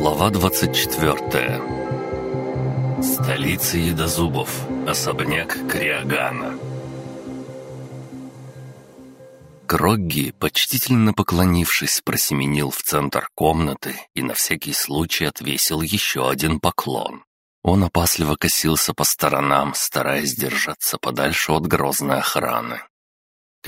Глава 24 Столица Едозубов. Особняк Криогана. Крогги, почтительно поклонившись, просеменил в центр комнаты и на всякий случай отвесил еще один поклон. Он опасливо косился по сторонам, стараясь держаться подальше от грозной охраны.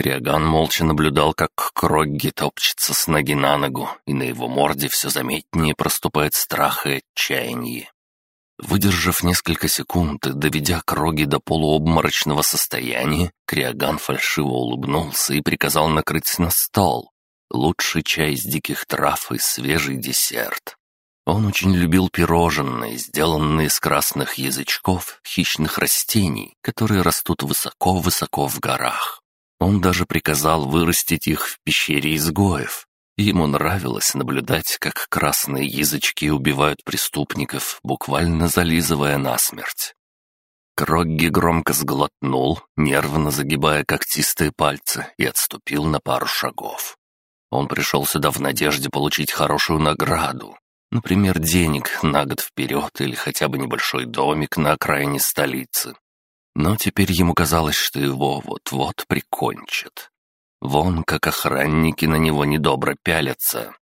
Криоган молча наблюдал, как Крогги топчется с ноги на ногу, и на его морде все заметнее проступает страх и отчаяние. Выдержав несколько секунд и доведя Кроги до полуобморочного состояния, Криоган фальшиво улыбнулся и приказал накрыть на стол. Лучший чай из диких трав и свежий десерт. Он очень любил пирожные, сделанные из красных язычков хищных растений, которые растут высоко-высоко в горах. Он даже приказал вырастить их в пещере изгоев. Ему нравилось наблюдать, как красные язычки убивают преступников, буквально зализывая насмерть. Крогги громко сглотнул, нервно загибая когтистые пальцы, и отступил на пару шагов. Он пришел сюда в надежде получить хорошую награду, например, денег на год вперед или хотя бы небольшой домик на окраине столицы. Но теперь ему казалось, что его вот-вот прикончат. Вон как охранники на него недобро пялятся.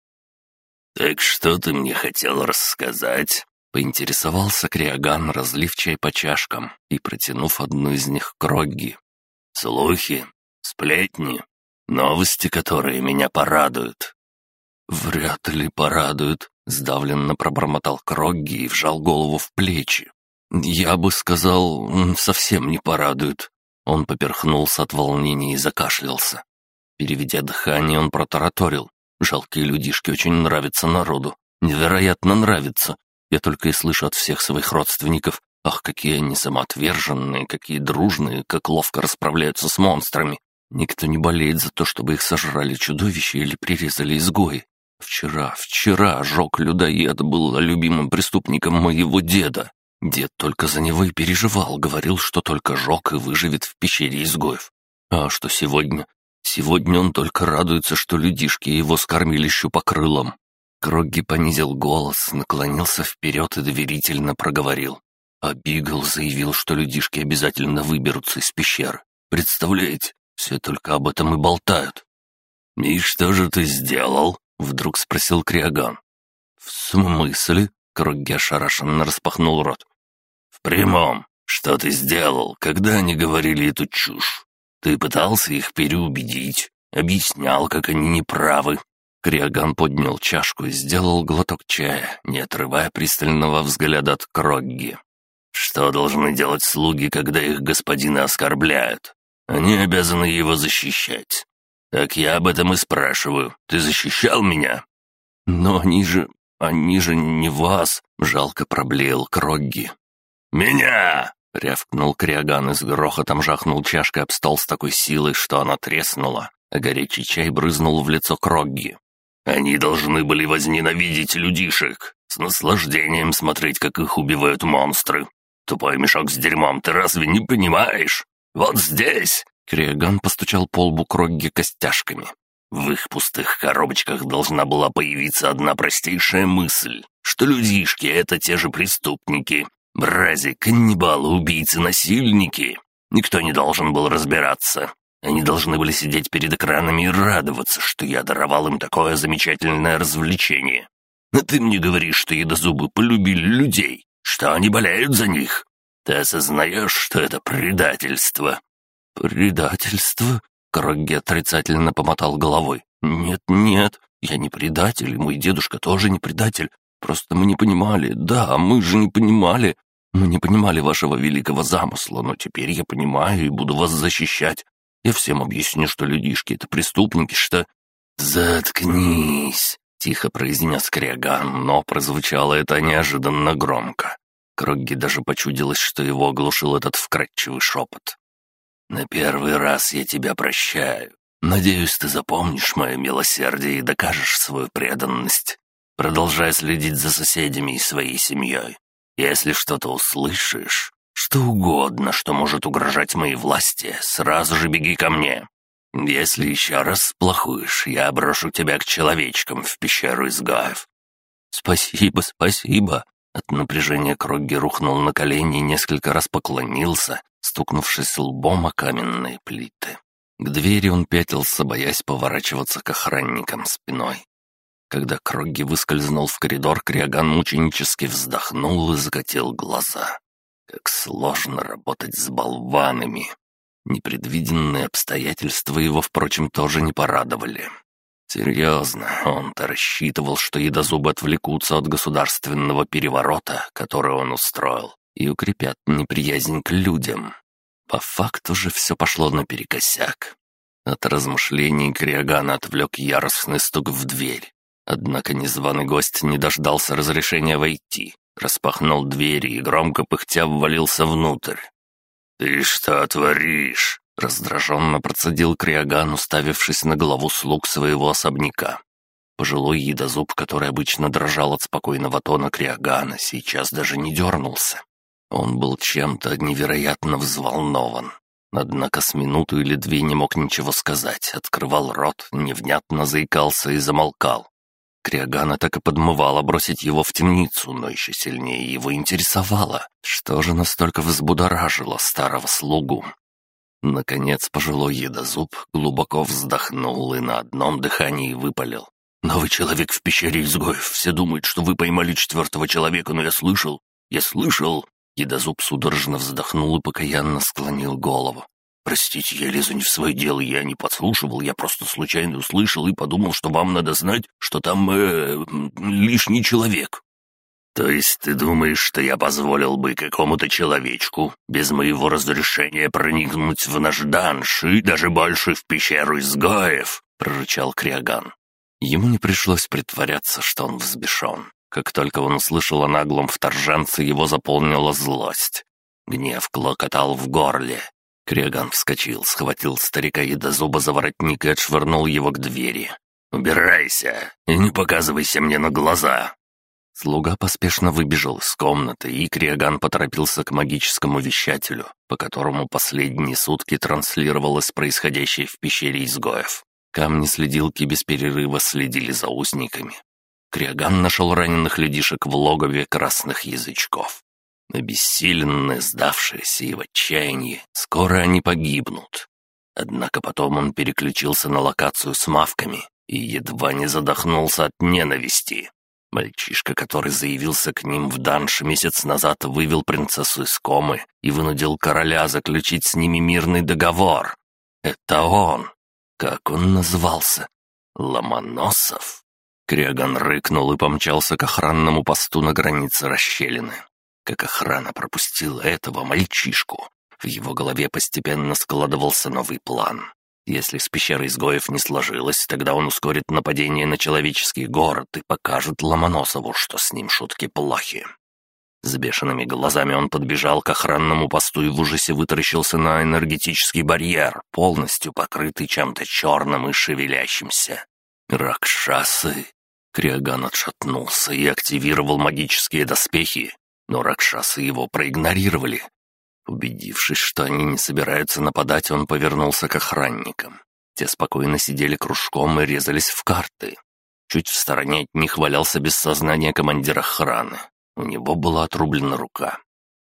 «Так что ты мне хотел рассказать?» — поинтересовался Криоган, разлив чай по чашкам и протянув одну из них к. «Слухи, сплетни, новости, которые меня порадуют». «Вряд ли порадуют», — сдавленно пробормотал Крогги и вжал голову в плечи. «Я бы сказал, совсем не порадует». Он поперхнулся от волнения и закашлялся. Переведя дыхание, он протараторил. «Жалкие людишки очень нравятся народу. Невероятно нравятся. Я только и слышу от всех своих родственников. Ах, какие они самоотверженные, какие дружные, как ловко расправляются с монстрами. Никто не болеет за то, чтобы их сожрали чудовища или прирезали изгои. Вчера, вчера жёг людоед был любимым преступником моего деда. Дед только за него и переживал, говорил, что только жег и выживет в пещере изгоев. А что сегодня? Сегодня он только радуется, что людишки его скормили щупокрылом. Крогги понизил голос, наклонился вперед и доверительно проговорил. А Бигл заявил, что людишки обязательно выберутся из пещеры. Представляете, все только об этом и болтают. «И что же ты сделал?» — вдруг спросил Криоган. «В смысле?» Крогги ошарашенно распахнул рот. «В прямом. Что ты сделал, когда они говорили эту чушь? Ты пытался их переубедить, объяснял, как они неправы». Криоган поднял чашку и сделал глоток чая, не отрывая пристального взгляда от Крогги. «Что должны делать слуги, когда их господина оскорбляют? Они обязаны его защищать. Так я об этом и спрашиваю. Ты защищал меня?» «Но они же... «Они же не вас!» — жалко проблеял Крогги. «Меня!» — рявкнул Криоган и с грохотом жахнул чашкой об стол с такой силой, что она треснула, а горячий чай брызнул в лицо Крогги. «Они должны были возненавидеть людишек, с наслаждением смотреть, как их убивают монстры. Тупой мешок с дерьмом, ты разве не понимаешь? Вот здесь!» Криоган постучал по лбу Крогги костяшками. В их пустых коробочках должна была появиться одна простейшая мысль, что людишки — это те же преступники, мрази, каннибалы, убийцы, насильники. Никто не должен был разбираться. Они должны были сидеть перед экранами и радоваться, что я даровал им такое замечательное развлечение. Но ты мне говоришь, что едозубы полюбили людей, что они болеют за них. Ты осознаешь, что это предательство?» «Предательство?» Крогги отрицательно помотал головой. «Нет, нет, я не предатель, и мой дедушка тоже не предатель. Просто мы не понимали, да, мы же не понимали. Мы не понимали вашего великого замысла, но теперь я понимаю и буду вас защищать. Я всем объясню, что людишки — это преступники, что...» «Заткнись!» — тихо произнес Криаган, но прозвучало это неожиданно громко. Крогги даже почудилось, что его оглушил этот вкрадчивый шепот. «На первый раз я тебя прощаю. Надеюсь, ты запомнишь мое милосердие и докажешь свою преданность. Продолжай следить за соседями и своей семьей. Если что-то услышишь, что угодно, что может угрожать моей власти, сразу же беги ко мне. Если еще раз сплохуешь, я брошу тебя к человечкам в пещеру изгаев. «Спасибо, спасибо!» От напряжения Крогги рухнул на колени и несколько раз поклонился, стукнувшись лбом о каменные плиты. К двери он пятился, боясь поворачиваться к охранникам спиной. Когда Крогги выскользнул в коридор, Криоган мученически вздохнул и закатил глаза. Как сложно работать с болванами. Непредвиденные обстоятельства его, впрочем, тоже не порадовали. Серьезно, он-то рассчитывал, что едозубы отвлекутся от государственного переворота, который он устроил, и укрепят неприязнь к людям. По факту же все пошло наперекосяк. От размышлений Криогана отвлек яростный стук в дверь. Однако незваный гость не дождался разрешения войти, распахнул двери и громко пыхтя ввалился внутрь. «Ты что творишь?» Раздраженно процедил Криоган, уставившись на голову слуг своего особняка. Пожилой едозуб, который обычно дрожал от спокойного тона Криогана, сейчас даже не дернулся. Он был чем-то невероятно взволнован. Однако с минуту или две не мог ничего сказать, открывал рот, невнятно заикался и замолкал. Криогана так и подмывала бросить его в темницу, но еще сильнее его интересовало, что же настолько взбудоражило старого слугу. Наконец пожилой едозуб глубоко вздохнул и на одном дыхании выпалил. «Новый человек в пещере изгоев. Все думают, что вы поймали четвертого человека, но я слышал. Я слышал!» Едозуб судорожно вздохнул и покаянно склонил голову. «Простите, я лезу не в свое дело, я не подслушивал, я просто случайно услышал и подумал, что вам надо знать, что там э, лишний человек». «То есть ты думаешь, что я позволил бы какому-то человечку без моего разрешения проникнуть в наш данж и даже больше в пещеру изгоев?» — прорычал Криоган. Ему не пришлось притворяться, что он взбешен. Как только он услышал о наглом вторженце, его заполнила злость. Гнев клокотал в горле. Криоган вскочил, схватил старика и до зуба за воротник и отшвырнул его к двери. «Убирайся и не показывайся мне на глаза!» Слуга поспешно выбежал из комнаты, и Криоган поторопился к магическому вещателю, по которому последние сутки транслировалось происходящее в пещере изгоев. Камни-следилки без перерыва следили за узниками. Криоган нашел раненых людишек в логове красных язычков. Обессиленные, сдавшиеся и в отчаянии, скоро они погибнут. Однако потом он переключился на локацию с мавками и едва не задохнулся от ненависти. Мальчишка, который заявился к ним в данж месяц назад, вывел принцессу из комы и вынудил короля заключить с ними мирный договор. Это он. Как он назвался? Ломоносов. Кряган рыкнул и помчался к охранному посту на границе расщелины. Как охрана пропустила этого мальчишку. В его голове постепенно складывался новый план. Если с пещерой изгоев не сложилось, тогда он ускорит нападение на человеческий город и покажет Ломоносову, что с ним шутки плохи. С бешеными глазами он подбежал к охранному посту и в ужасе вытаращился на энергетический барьер, полностью покрытый чем-то черным и шевелящимся. «Ракшасы!» Криоган отшатнулся и активировал магические доспехи, но ракшасы его проигнорировали, Убедившись, что они не собираются нападать, он повернулся к охранникам. Те спокойно сидели кружком и резались в карты. Чуть в стороне от них валялся без сознания командир охраны. У него была отрублена рука.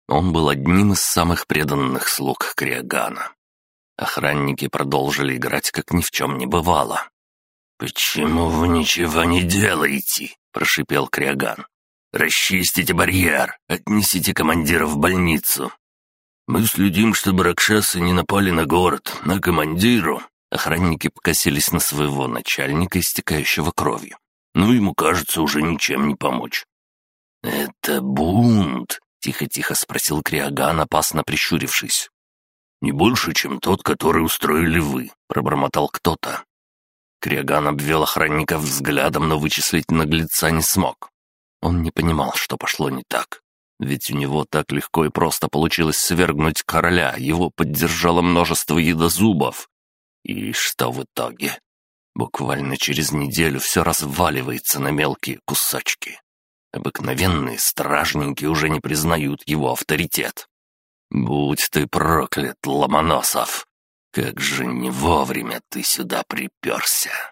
Он был одним из самых преданных слуг Криогана. Охранники продолжили играть, как ни в чем не бывало. «Почему вы ничего не делаете?» — прошипел Криоган. «Расчистите барьер, отнесите командира в больницу, «Мы следим, чтобы ракшасы не напали на город, на командиру». Охранники покосились на своего начальника, истекающего кровью. «Ну, ему, кажется, уже ничем не помочь». «Это бунт?» — тихо-тихо спросил Криоган, опасно прищурившись. «Не больше, чем тот, который устроили вы», — пробормотал кто-то. Криоган обвел охранников взглядом, но вычислить наглеца не смог. Он не понимал, что пошло не так. Ведь у него так легко и просто получилось свергнуть короля, его поддержало множество едозубов. И что в итоге? Буквально через неделю все разваливается на мелкие кусочки. Обыкновенные стражники уже не признают его авторитет. «Будь ты проклят, Ломоносов! Как же не вовремя ты сюда приперся!»